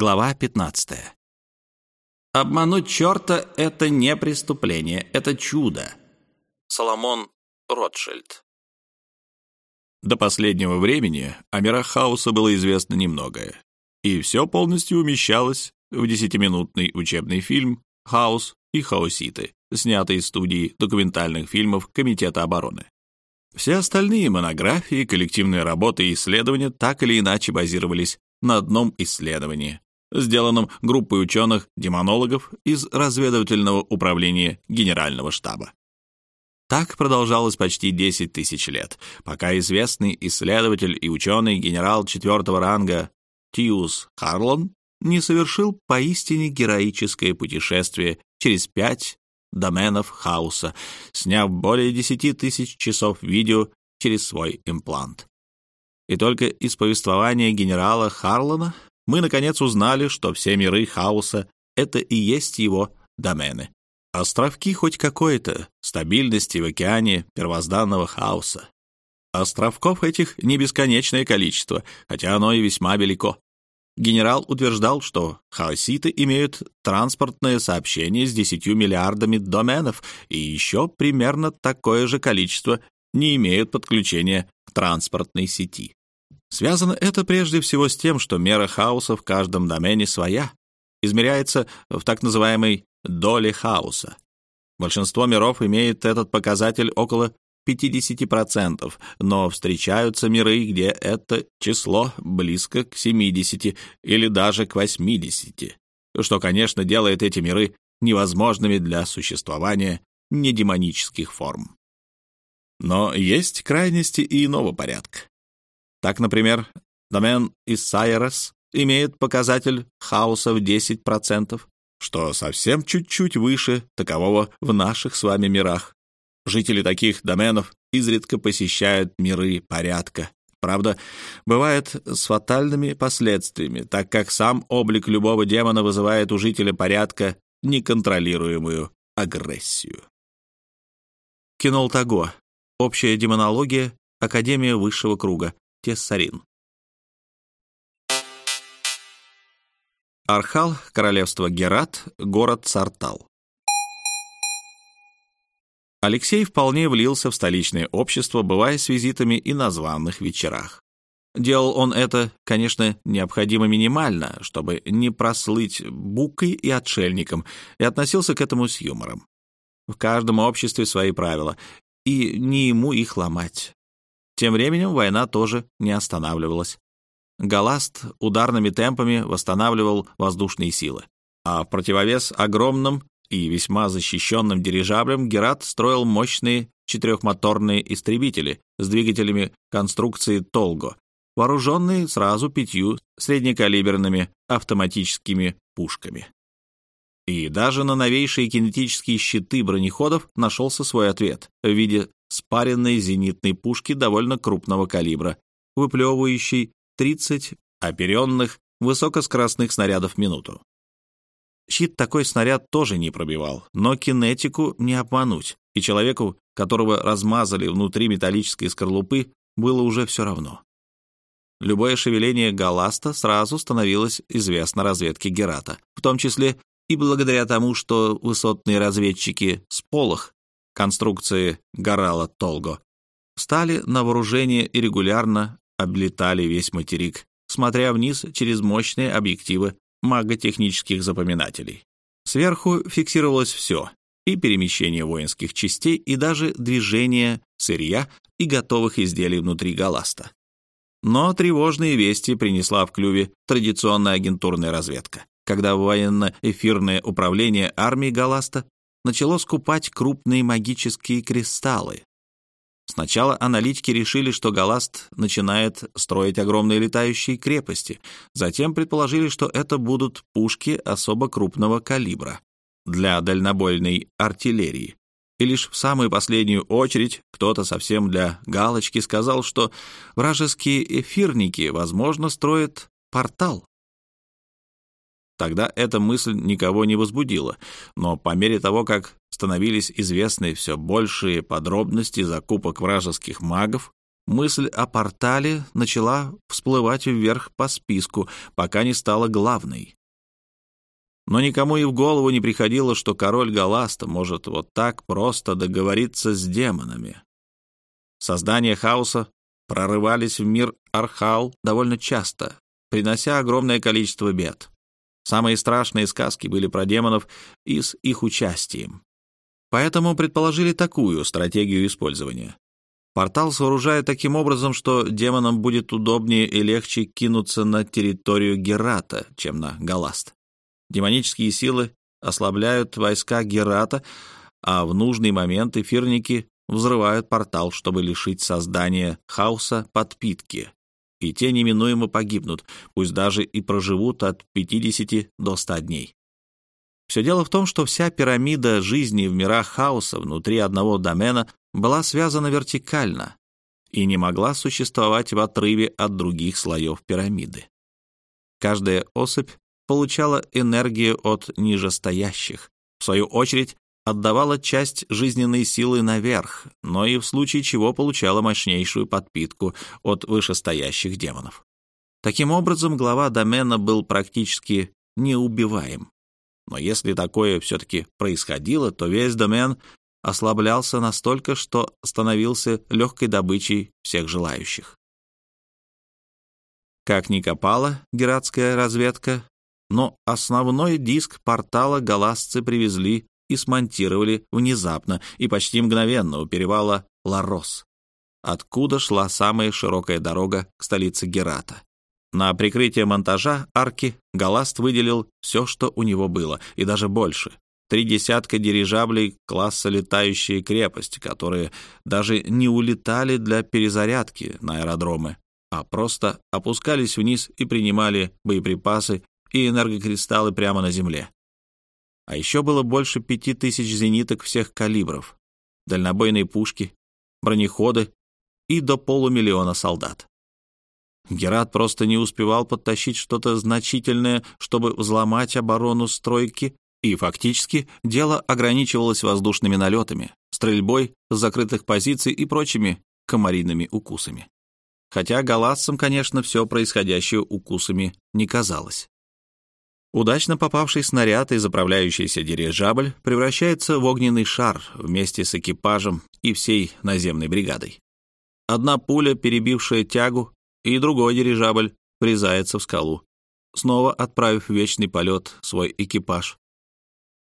Глава 15. Обмануть черта — это не преступление, это чудо. Соломон Ротшильд. До последнего времени о мирах хаоса было известно немногое, и все полностью умещалось в десятиминутный учебный фильм «Хаос и хаоситы», снятый из студии документальных фильмов Комитета обороны. Все остальные монографии, коллективные работы и исследования так или иначе базировались на одном исследовании, сделанном группой ученых-демонологов из разведывательного управления Генерального штаба. Так продолжалось почти 10 тысяч лет, пока известный исследователь и ученый генерал четвертого ранга Тиус Харлон не совершил поистине героическое путешествие через пять доменов хаоса, сняв более 10 тысяч часов видео через свой имплант. И только из повествования генерала Харлона мы, наконец, узнали, что все миры хаоса — это и есть его домены. Островки хоть какой-то стабильности в океане первозданного хаоса. Островков этих не бесконечное количество, хотя оно и весьма велико. Генерал утверждал, что хаоситы имеют транспортное сообщение с 10 миллиардами доменов, и еще примерно такое же количество не имеют подключения к транспортной сети. Связано это прежде всего с тем, что мера хаоса в каждом домене своя, измеряется в так называемой доле хаоса. Большинство миров имеет этот показатель около 50%, но встречаются миры, где это число близко к 70 или даже к 80, что, конечно, делает эти миры невозможными для существования недемонических форм. Но есть крайности и иного порядка. Так, например, домен Исайрес имеет показатель хаоса в 10%, что совсем чуть-чуть выше такового в наших с вами мирах. Жители таких доменов изредка посещают миры порядка. Правда, бывает с фатальными последствиями, так как сам облик любого демона вызывает у жителя порядка неконтролируемую агрессию. Кинолтаго. Общая демонология. Академия высшего круга. Тессарин. Архал, королевство Герат, город Сартал. Алексей вполне влился в столичное общество, бывая с визитами и на званых вечерах. Делал он это, конечно, необходимо минимально, чтобы не прослыть букой и отшельником, и относился к этому с юмором. В каждом обществе свои правила, и не ему их ломать. Тем временем война тоже не останавливалась. Галаст ударными темпами восстанавливал воздушные силы, а в противовес огромным и весьма защищенным дирижаблям Герат строил мощные четырехмоторные истребители с двигателями конструкции Толго, вооруженные сразу пятью среднекалиберными автоматическими пушками. И даже на новейшие кинетические щиты бронеходов нашелся свой ответ в виде спаренной зенитной пушки довольно крупного калибра, выплевывающей 30 оперенных высокоскоростных снарядов в минуту. Щит такой снаряд тоже не пробивал, но кинетику не обмануть, и человеку, которого размазали внутри металлической скорлупы, было уже все равно. Любое шевеление галаста сразу становилось известно разведке Герата, в том числе и благодаря тому, что высотные разведчики с Полох конструкции Горала Толго, стали на вооружение и регулярно облетали весь материк, смотря вниз через мощные объективы маготехнических запоминателей. Сверху фиксировалось все — и перемещение воинских частей, и даже движение сырья и готовых изделий внутри галаста. Но тревожные вести принесла в клюве традиционная агентурная разведка, когда военно-эфирное управление армии Галаста начало скупать крупные магические кристаллы. Сначала аналитики решили, что Галаст начинает строить огромные летающие крепости, затем предположили, что это будут пушки особо крупного калибра для дальнобойной артиллерии. И лишь в самую последнюю очередь кто-то совсем для галочки сказал, что вражеские эфирники, возможно, строят портал Тогда эта мысль никого не возбудила, но по мере того, как становились известны все большие подробности закупок вражеских магов, мысль о портале начала всплывать вверх по списку, пока не стала главной. Но никому и в голову не приходило, что король Галаста может вот так просто договориться с демонами. Создания хаоса прорывались в мир Архал довольно часто, принося огромное количество бед. Самые страшные сказки были про демонов и с их участием. Поэтому предположили такую стратегию использования. Портал сооружают таким образом, что демонам будет удобнее и легче кинуться на территорию Герата, чем на Галаст. Демонические силы ослабляют войска Герата, а в нужный момент эфирники взрывают портал, чтобы лишить создания хаоса подпитки. И те неминуемо погибнут, пусть даже и проживут от 50 до 100 дней. Все дело в том, что вся пирамида жизни в мирах хаоса внутри одного домена была связана вертикально и не могла существовать в отрыве от других слоев пирамиды. Каждая особь получала энергию от нижестоящих, в свою очередь отдавала часть жизненной силы наверх, но и в случае чего получала мощнейшую подпитку от вышестоящих демонов. Таким образом, глава домена был практически неубиваем. Но если такое все-таки происходило, то весь домен ослаблялся настолько, что становился легкой добычей всех желающих. Как ни копала гератская разведка, но основной диск портала галасцы привезли и смонтировали внезапно и почти мгновенно у перевала Ларос, откуда шла самая широкая дорога к столице Герата. На прикрытие монтажа арки Галаст выделил все, что у него было, и даже больше. Три десятка дирижаблей класса «Летающая крепость», которые даже не улетали для перезарядки на аэродромы, а просто опускались вниз и принимали боеприпасы и энергокристаллы прямо на земле. А еще было больше пяти тысяч зениток всех калибров, дальнобойные пушки, бронеходы и до полумиллиона солдат. Герат просто не успевал подтащить что-то значительное, чтобы взломать оборону стройки, и фактически дело ограничивалось воздушными налетами, стрельбой с закрытых позиций и прочими комариными укусами. Хотя галатцам, конечно, все происходящее укусами не казалось. Удачно попавший снаряд и заправляющийся дирижабль превращается в огненный шар вместе с экипажем и всей наземной бригадой. Одна пуля, перебившая тягу, и другой дирижабль врезается в скалу, снова отправив в вечный полет свой экипаж.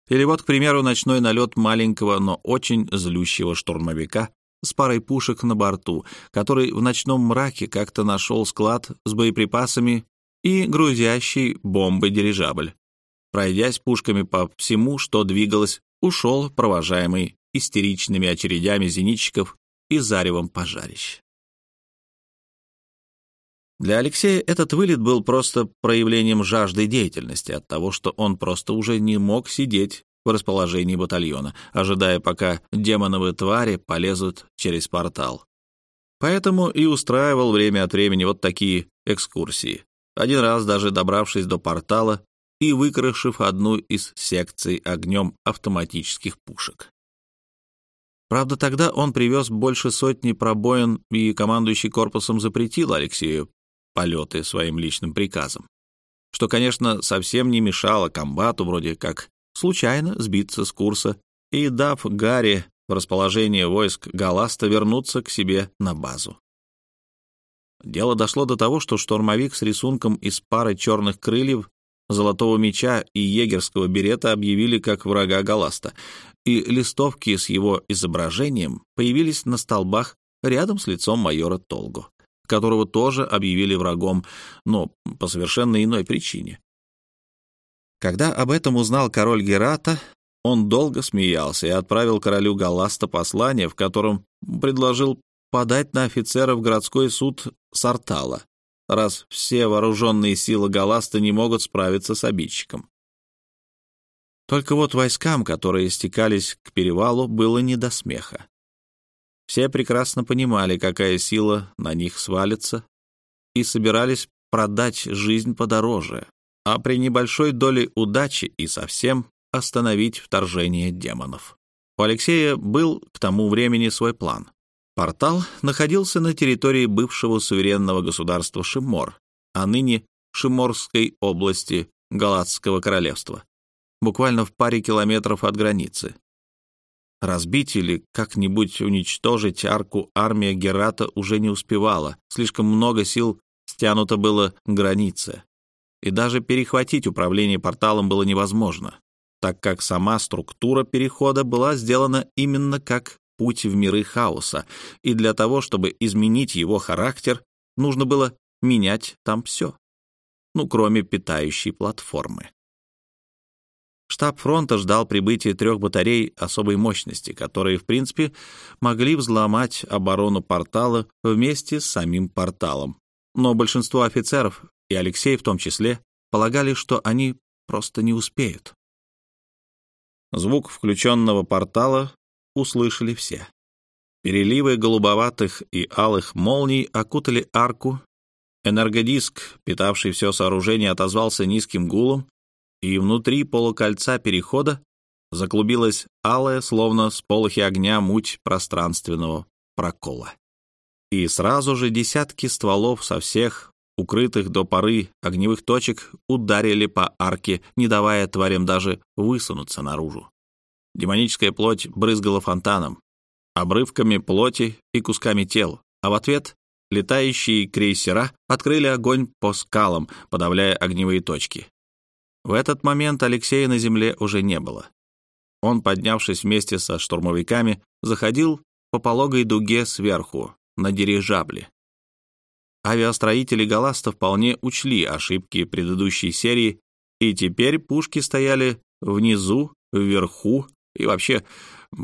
Или вот, к примеру, ночной налет маленького, но очень злющего штурмовика с парой пушек на борту, который в ночном мраке как-то нашел склад с боеприпасами и грузящий бомбы дирижабль. Пройдясь пушками по всему, что двигалось, ушел, провожаемый истеричными очередями зенитчиков и заревом пожарищ. Для Алексея этот вылет был просто проявлением жажды деятельности от того, что он просто уже не мог сидеть в расположении батальона, ожидая, пока демоновые твари полезут через портал. Поэтому и устраивал время от времени вот такие экскурсии. Один раз даже добравшись до портала и выкрашив одну из секций огнем автоматических пушек. Правда, тогда он привез больше сотни пробоин, и командующий корпусом запретил Алексею полеты своим личным приказом. Что, конечно, совсем не мешало комбату вроде как случайно сбиться с курса и, дав Гарри в расположение войск Галаста вернуться к себе на базу. Дело дошло до того, что штурмовик с рисунком из пары черных крыльев, золотого меча и егерского берета объявили как врага Галаста, и листовки с его изображением появились на столбах рядом с лицом майора Толгу которого тоже объявили врагом, но по совершенно иной причине. Когда об этом узнал король Герата, он долго смеялся и отправил королю Галаста послание, в котором предложил подать на офицеров городской суд Сартала, раз все вооруженные силы Галаста не могут справиться с обидчиком. Только вот войскам, которые стекались к перевалу, было не до смеха. Все прекрасно понимали, какая сила на них свалится, и собирались продать жизнь подороже, а при небольшой доле удачи и совсем остановить вторжение демонов. У Алексея был к тому времени свой план. Портал находился на территории бывшего суверенного государства Шимор, а ныне Шиморской области Галатского королевства, буквально в паре километров от границы. Разбить или как-нибудь уничтожить арку армия Герата уже не успевала, слишком много сил стянуто было границе. И даже перехватить управление порталом было невозможно, так как сама структура перехода была сделана именно как путь в миры хаоса, и для того, чтобы изменить его характер, нужно было менять там все, ну, кроме питающей платформы. Штаб фронта ждал прибытия трех батарей особой мощности, которые, в принципе, могли взломать оборону портала вместе с самим порталом. Но большинство офицеров, и Алексей в том числе, полагали, что они просто не успеют. Звук включенного портала услышали все. Переливы голубоватых и алых молний окутали арку. Энергодиск, питавший все сооружение, отозвался низким гулом, и внутри полукольца перехода заклубилась алая, словно с полохи огня, муть пространственного прокола. И сразу же десятки стволов со всех укрытых до поры огневых точек ударили по арке, не давая тварям даже высунуться наружу. Демоническая плоть брызгала фонтаном, обрывками плоти и кусками тел, а в ответ летающие крейсера открыли огонь по скалам, подавляя огневые точки. В этот момент Алексея на земле уже не было. Он, поднявшись вместе со штурмовиками, заходил по пологой дуге сверху, на дирижабле. Авиастроители Галаста вполне учли ошибки предыдущей серии, и теперь пушки стояли внизу, вверху и вообще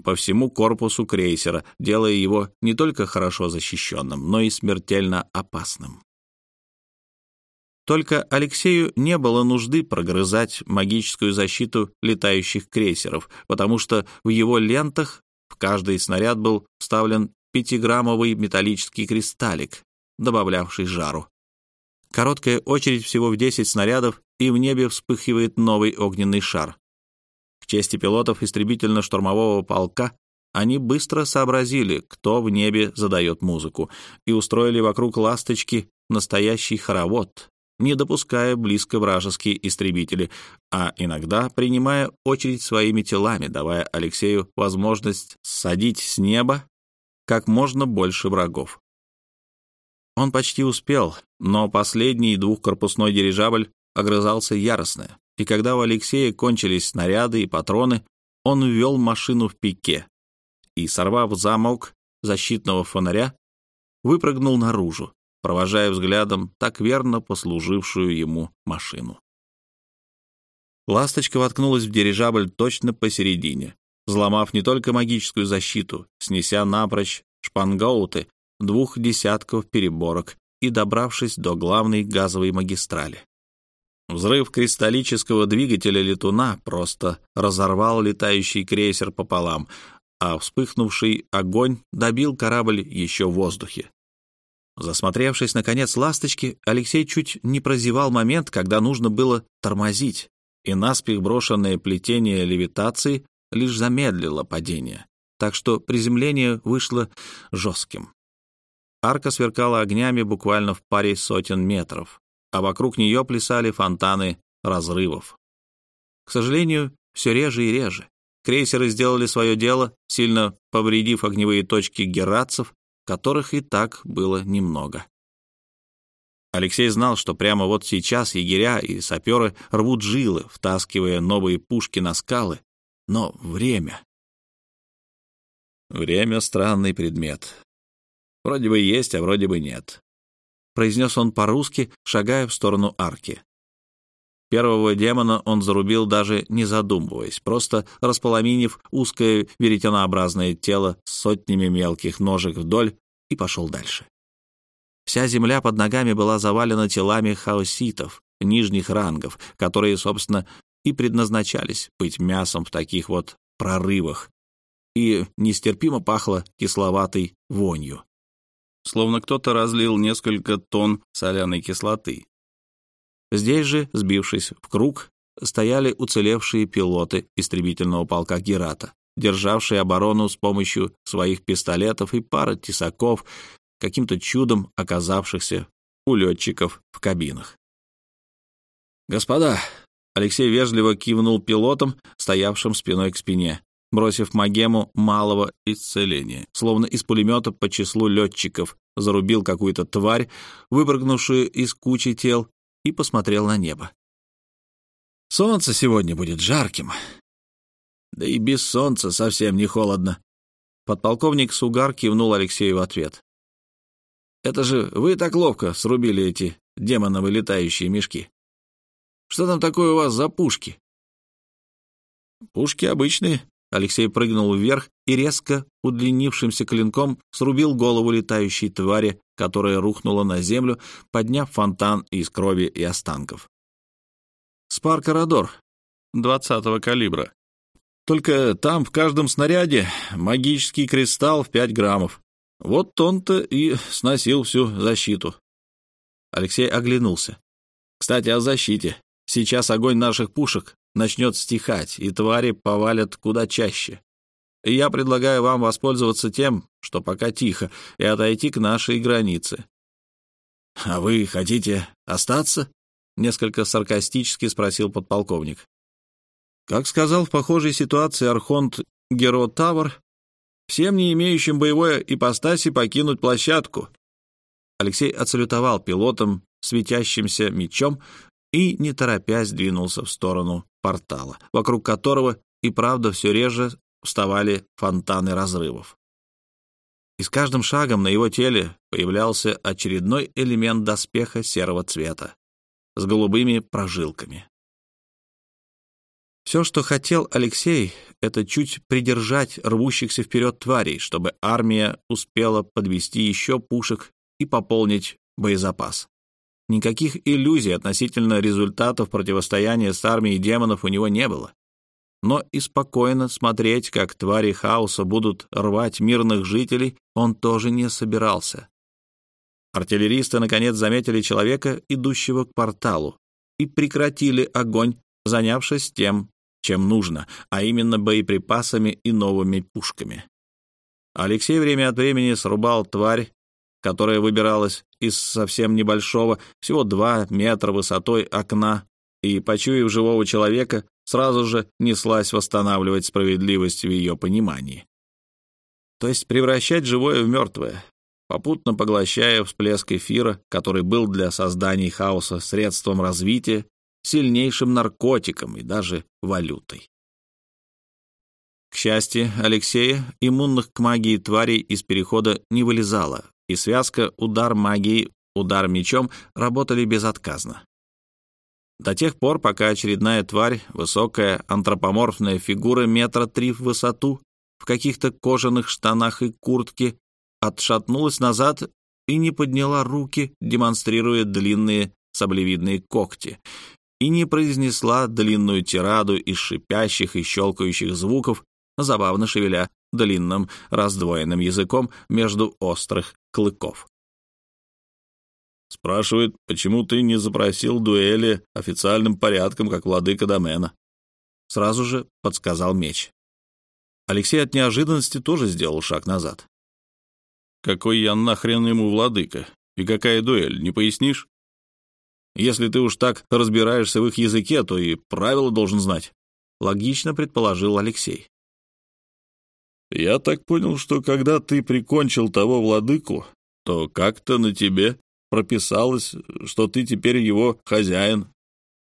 по всему корпусу крейсера, делая его не только хорошо защищенным, но и смертельно опасным. Только Алексею не было нужды прогрызать магическую защиту летающих крейсеров, потому что в его лентах в каждый снаряд был вставлен пятиграммовый металлический кристаллик, добавлявший жару. Короткая очередь всего в 10 снарядов, и в небе вспыхивает новый огненный шар чести пилотов истребительно-штурмового полка они быстро сообразили, кто в небе задает музыку, и устроили вокруг «Ласточки» настоящий хоровод, не допуская близко вражеские истребители, а иногда принимая очередь своими телами, давая Алексею возможность садить с неба как можно больше врагов. Он почти успел, но последний двухкорпусной дирижабль огрызался яростно, и когда у Алексея кончились снаряды и патроны, он ввел машину в пике и, сорвав замок защитного фонаря, выпрыгнул наружу, провожая взглядом так верно послужившую ему машину. Ласточка воткнулась в дирижабль точно посередине, взломав не только магическую защиту, снеся напрочь шпангоуты двух десятков переборок и добравшись до главной газовой магистрали. Взрыв кристаллического двигателя летуна просто разорвал летающий крейсер пополам, а вспыхнувший огонь добил корабль еще в воздухе. Засмотревшись, наконец, ласточки, Алексей чуть не прозевал момент, когда нужно было тормозить, и наспех брошенное плетение левитации лишь замедлило падение, так что приземление вышло жестким. Арка сверкала огнями буквально в паре сотен метров а вокруг нее плясали фонтаны разрывов. К сожалению, все реже и реже. Крейсеры сделали свое дело, сильно повредив огневые точки герацев, которых и так было немного. Алексей знал, что прямо вот сейчас егеря и саперы рвут жилы, втаскивая новые пушки на скалы, но время... Время — странный предмет. Вроде бы есть, а вроде бы нет произнес он по-русски, шагая в сторону арки. Первого демона он зарубил даже не задумываясь, просто располоминив узкое веретенообразное тело с сотнями мелких ножек вдоль и пошел дальше. Вся земля под ногами была завалена телами хаоситов, нижних рангов, которые, собственно, и предназначались быть мясом в таких вот прорывах, и нестерпимо пахло кисловатой вонью словно кто-то разлил несколько тонн соляной кислоты. Здесь же, сбившись в круг, стояли уцелевшие пилоты истребительного полка Герата, державший оборону с помощью своих пистолетов и пара тесаков, каким-то чудом оказавшихся у летчиков в кабинах. «Господа!» — Алексей вежливо кивнул пилотам, стоявшим спиной к спине, бросив магему малого исцеления, словно из пулемета по числу летчиков, зарубил какую-то тварь, выпрыгнувшую из кучи тел, и посмотрел на небо. «Солнце сегодня будет жарким. Да и без солнца совсем не холодно». Подполковник Сугар кивнул Алексею в ответ. «Это же вы так ловко срубили эти демоновы летающие мешки. Что там такое у вас за пушки?» «Пушки обычные», Алексей прыгнул вверх и резко удлинившимся клинком срубил голову летающей твари, которая рухнула на землю, подняв фонтан из крови и останков. «Спаркарадор, двадцатого калибра. Только там в каждом снаряде магический кристалл в пять граммов. Вот он-то и сносил всю защиту». Алексей оглянулся. «Кстати, о защите. Сейчас огонь наших пушек начнет стихать, и твари повалят куда чаще. Я предлагаю вам воспользоваться тем, что пока тихо, и отойти к нашей границе. — А вы хотите остаться? — несколько саркастически спросил подполковник. Как сказал в похожей ситуации архонт Геро Тавр, всем не имеющим боевой ипостаси покинуть площадку. Алексей отсалютовал пилотам светящимся мечом и, не торопясь, двинулся в сторону портала, вокруг которого и правда все реже вставали фонтаны разрывов. И с каждым шагом на его теле появлялся очередной элемент доспеха серого цвета с голубыми прожилками. Все, что хотел Алексей, это чуть придержать рвущихся вперед тварей, чтобы армия успела подвести еще пушек и пополнить боезапас. Никаких иллюзий относительно результатов противостояния с армией демонов у него не было. Но и спокойно смотреть, как твари хаоса будут рвать мирных жителей, он тоже не собирался. Артиллеристы наконец заметили человека, идущего к порталу, и прекратили огонь, занявшись тем, чем нужно, а именно боеприпасами и новыми пушками. Алексей время от времени срубал тварь, которая выбиралась из совсем небольшого, всего два метра высотой окна, и, почуяв живого человека, сразу же неслась восстанавливать справедливость в ее понимании. То есть превращать живое в мертвое, попутно поглощая всплеск эфира, который был для создания хаоса средством развития, сильнейшим наркотиком и даже валютой. К счастью, Алексея иммунных к магии тварей из перехода не вылезало, и связка удар магией, удар мечом работали безотказно. До тех пор, пока очередная тварь, высокая антропоморфная фигура метра три в высоту, в каких-то кожаных штанах и куртке, отшатнулась назад и не подняла руки, демонстрируя длинные саблевидные когти, и не произнесла длинную тираду из шипящих и щелкающих звуков, забавно шевеля длинным раздвоенным языком между острых клыков. Спрашивает, почему ты не запросил дуэли официальным порядком, как владыка домена? Сразу же подсказал меч. Алексей от неожиданности тоже сделал шаг назад. Какой я нахрен ему владыка? И какая дуэль, не пояснишь? Если ты уж так разбираешься в их языке, то и правила должен знать. Логично предположил Алексей. Я так понял, что когда ты прикончил того владыку, то как-то на тебе прописалось, что ты теперь его хозяин.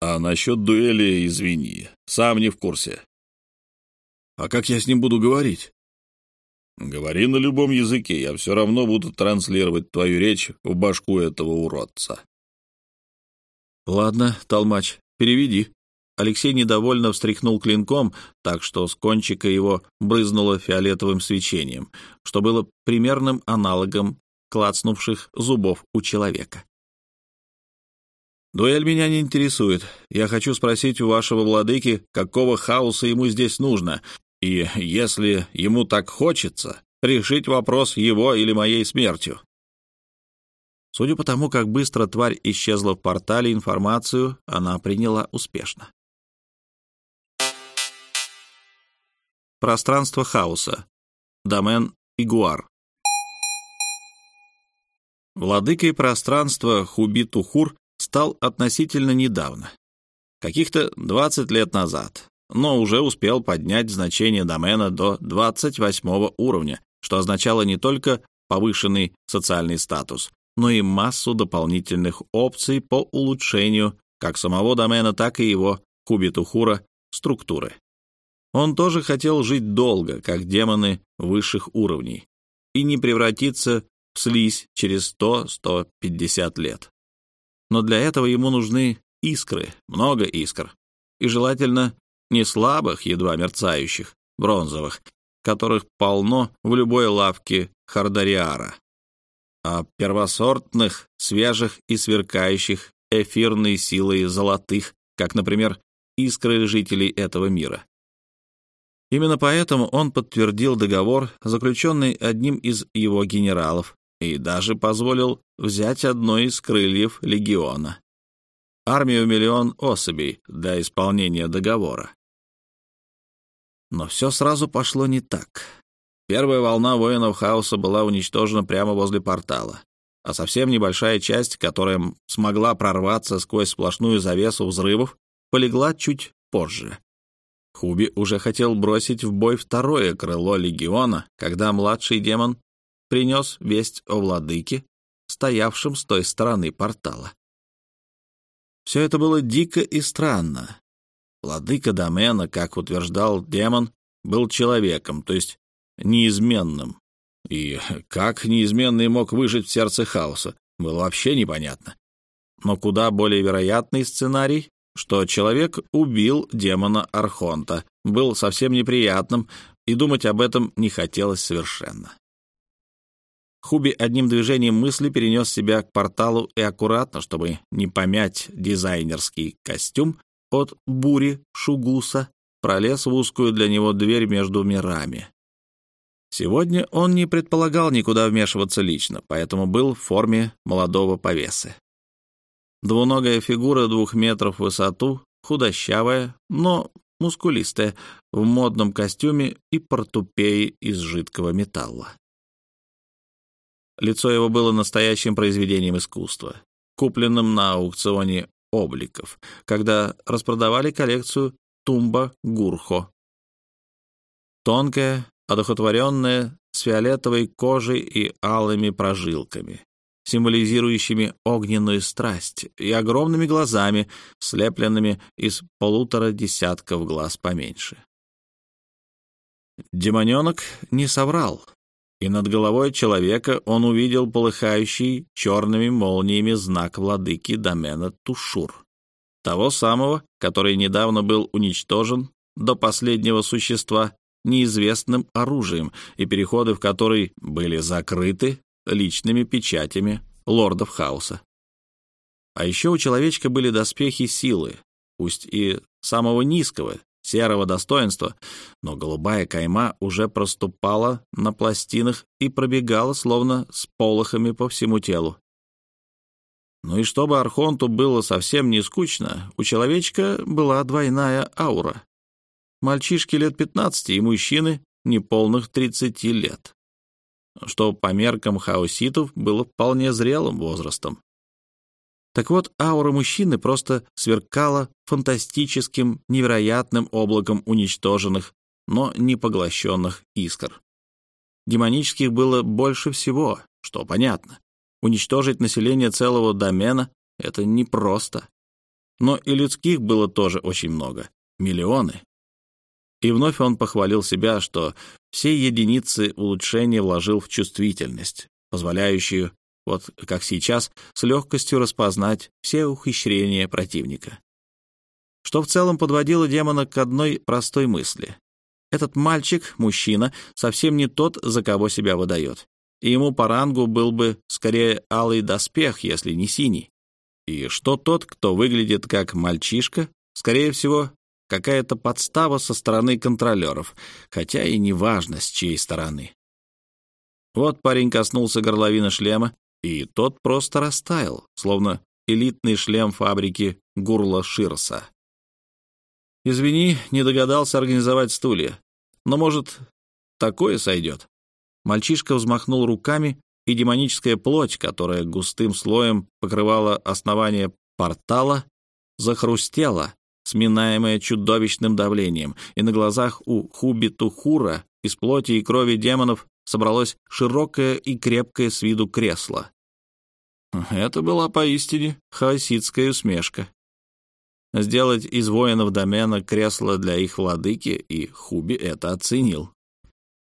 А насчет дуэли, извини, сам не в курсе. А как я с ним буду говорить? Говори на любом языке, я все равно буду транслировать твою речь в башку этого уродца. Ладно, толмач, переведи. Алексей недовольно встряхнул клинком, так что с кончика его брызнуло фиолетовым свечением, что было примерным аналогом клацнувших зубов у человека. «Дуэль меня не интересует. Я хочу спросить у вашего владыки, какого хаоса ему здесь нужно, и, если ему так хочется, решить вопрос его или моей смертью». Судя по тому, как быстро тварь исчезла в портале, информацию она приняла успешно. Пространство хаоса. Домен Игуар. Владыкой пространства Хубитухур стал относительно недавно, каких-то 20 лет назад, но уже успел поднять значение домена до 28 уровня, что означало не только повышенный социальный статус, но и массу дополнительных опций по улучшению как самого домена, так и его Хубитухура структуры. Он тоже хотел жить долго, как демоны высших уровней, и не превратиться в слизь через 100-150 лет. Но для этого ему нужны искры, много искр, и желательно не слабых, едва мерцающих, бронзовых, которых полно в любой лавке Хардариара, а первосортных, свежих и сверкающих эфирной силой золотых, как, например, искры жителей этого мира. Именно поэтому он подтвердил договор, заключенный одним из его генералов, и даже позволил взять одно из крыльев легиона. Армию миллион особей для исполнения договора. Но все сразу пошло не так. Первая волна воинов хаоса была уничтожена прямо возле портала, а совсем небольшая часть, которая смогла прорваться сквозь сплошную завесу взрывов, полегла чуть позже. Хуби уже хотел бросить в бой второе крыло легиона, когда младший демон принес весть о владыке, стоявшем с той стороны портала. Все это было дико и странно. Владыка домена, как утверждал демон, был человеком, то есть неизменным. И как неизменный мог выжить в сердце хаоса, было вообще непонятно. Но куда более вероятный сценарий что человек убил демона Архонта, был совсем неприятным, и думать об этом не хотелось совершенно. Хуби одним движением мысли перенес себя к порталу и аккуратно, чтобы не помять дизайнерский костюм от бури Шугуса, пролез в узкую для него дверь между мирами. Сегодня он не предполагал никуда вмешиваться лично, поэтому был в форме молодого повесы. Двуногая фигура двух метров в высоту, худощавая, но мускулистая, в модном костюме и портупее из жидкого металла. Лицо его было настоящим произведением искусства, купленным на аукционе обликов, когда распродавали коллекцию Тумба Гурхо. Тонкая, одухотворенная, с фиолетовой кожей и алыми прожилками символизирующими огненную страсть, и огромными глазами, слепленными из полутора десятков глаз поменьше. Демоненок не соврал, и над головой человека он увидел полыхающий черными молниями знак владыки домена Тушур, того самого, который недавно был уничтожен до последнего существа неизвестным оружием, и переходы в который были закрыты личными печатями лордов хаоса. А еще у человечка были доспехи силы, пусть и самого низкого, серого достоинства, но голубая кайма уже проступала на пластинах и пробегала, словно с полохами по всему телу. Ну и чтобы Архонту было совсем не скучно, у человечка была двойная аура. Мальчишки лет 15 и мужчины неполных 30 лет что по меркам хаоситов было вполне зрелым возрастом. Так вот, аура мужчины просто сверкала фантастическим, невероятным облаком уничтоженных, но не поглощенных искр. Демонических было больше всего, что понятно. Уничтожить население целого домена — это непросто. Но и людских было тоже очень много, миллионы. И вновь он похвалил себя, что все единицы улучшения вложил в чувствительность, позволяющую, вот как сейчас, с легкостью распознать все ухищрения противника. Что в целом подводило демона к одной простой мысли. Этот мальчик, мужчина, совсем не тот, за кого себя выдает. И ему по рангу был бы скорее алый доспех, если не синий. И что тот, кто выглядит как мальчишка, скорее всего, какая-то подстава со стороны контролеров, хотя и не важно, с чьей стороны. Вот парень коснулся горловины шлема, и тот просто растаял, словно элитный шлем фабрики Гурла Ширса. «Извини, не догадался организовать стулья. но, может, такое сойдет. Мальчишка взмахнул руками, и демоническая плоть, которая густым слоем покрывала основание портала, захрустела, сминаемая чудовищным давлением, и на глазах у Хуби-Тухура из плоти и крови демонов собралось широкое и крепкое с виду кресло. Это была поистине хаоситская усмешка. Сделать из воинов домена кресло для их владыки, и Хуби это оценил.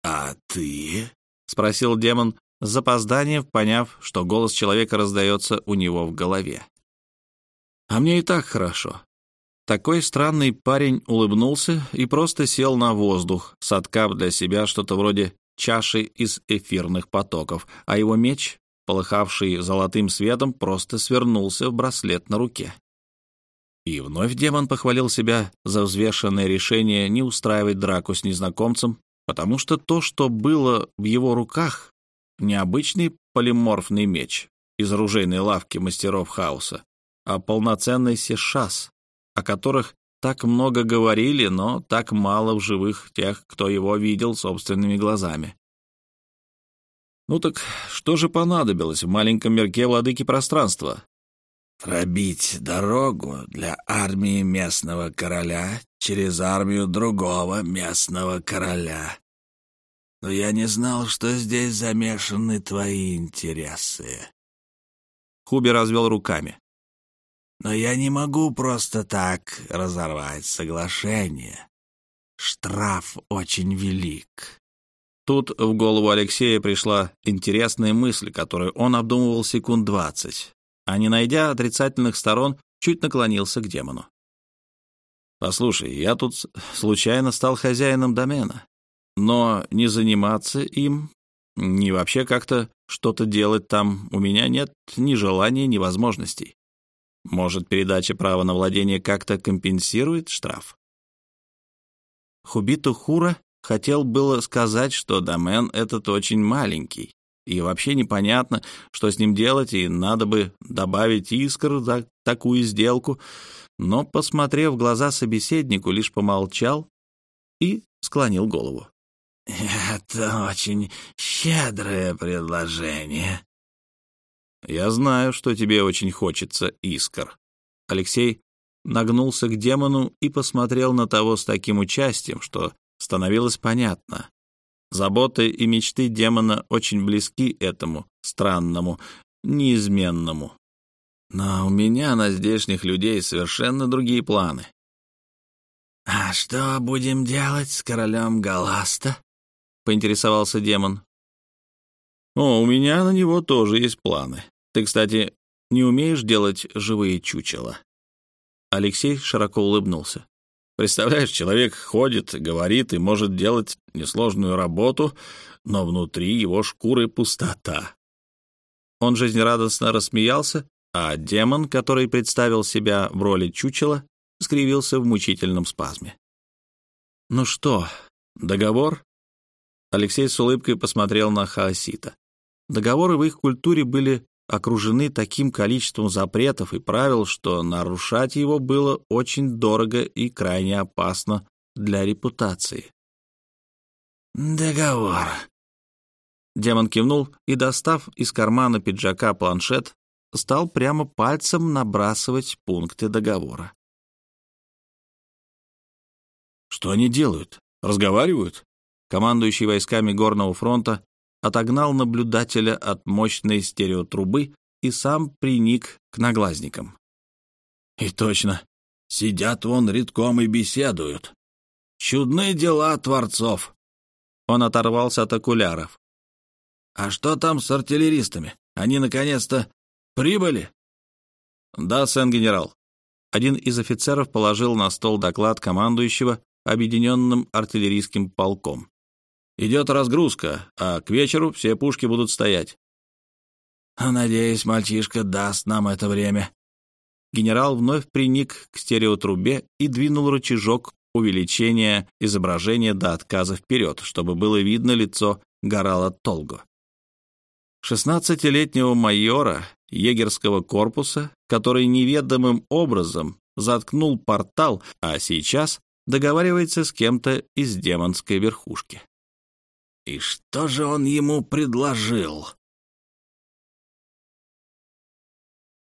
«А ты?» — спросил демон с запозданием, поняв, что голос человека раздается у него в голове. «А мне и так хорошо». Такой странный парень улыбнулся и просто сел на воздух, соткав для себя что-то вроде чаши из эфирных потоков, а его меч, полыхавший золотым светом, просто свернулся в браслет на руке. И вновь демон похвалил себя за взвешенное решение не устраивать драку с незнакомцем, потому что то, что было в его руках, необычный полиморфный меч из оружейной лавки мастеров хаоса, а полноценный сешас, о которых так много говорили, но так мало в живых тех, кто его видел собственными глазами. Ну так что же понадобилось в маленьком мирке владыки пространства? Пробить дорогу для армии местного короля через армию другого местного короля. Но я не знал, что здесь замешаны твои интересы. Хуби развел руками. Но я не могу просто так разорвать соглашение. Штраф очень велик. Тут в голову Алексея пришла интересная мысль, которую он обдумывал секунд двадцать, а не найдя отрицательных сторон, чуть наклонился к демону. «Послушай, я тут случайно стал хозяином домена, но не заниматься им, ни вообще как-то что-то делать там у меня нет ни желания, ни возможностей. Может, передача права на владение как-то компенсирует штраф? Хубиту Хура хотел было сказать, что домен этот очень маленький, и вообще непонятно, что с ним делать, и надо бы добавить искр за такую сделку, но, посмотрев в глаза собеседнику, лишь помолчал и склонил голову. «Это очень щедрое предложение», «Я знаю, что тебе очень хочется, Искр». Алексей нагнулся к демону и посмотрел на того с таким участием, что становилось понятно. Заботы и мечты демона очень близки этому странному, неизменному. Но у меня на здешних людей совершенно другие планы. «А что будем делать с королем Галаста?» — поинтересовался демон. О, у меня на него тоже есть планы. Ты, кстати, не умеешь делать живые чучела?» Алексей широко улыбнулся. «Представляешь, человек ходит, говорит и может делать несложную работу, но внутри его шкуры пустота». Он жизнерадостно рассмеялся, а демон, который представил себя в роли чучела, скривился в мучительном спазме. «Ну что, договор?» Алексей с улыбкой посмотрел на Хаосита. Договоры в их культуре были окружены таким количеством запретов и правил, что нарушать его было очень дорого и крайне опасно для репутации. «Договор». Демон кивнул и, достав из кармана пиджака планшет, стал прямо пальцем набрасывать пункты договора. «Что они делают? Разговаривают?» Командующий войсками Горного фронта отогнал наблюдателя от мощной стереотрубы и сам приник к наглазникам. И точно, сидят вон редком и беседуют. Чудные дела творцов. Он оторвался от окуляров. А что там с артиллеристами? Они наконец-то прибыли? Да, сен-генерал. Один из офицеров положил на стол доклад командующего объединенным артиллерийским полком. Идет разгрузка, а к вечеру все пушки будут стоять. Надеюсь, мальчишка даст нам это время. Генерал вновь приник к стереотрубе и двинул рычажок увеличения изображения до отказа вперед, чтобы было видно лицо Горала Толго. Шестнадцатилетнего майора егерского корпуса, который неведомым образом заткнул портал, а сейчас договаривается с кем-то из демонской верхушки. И что же он ему предложил?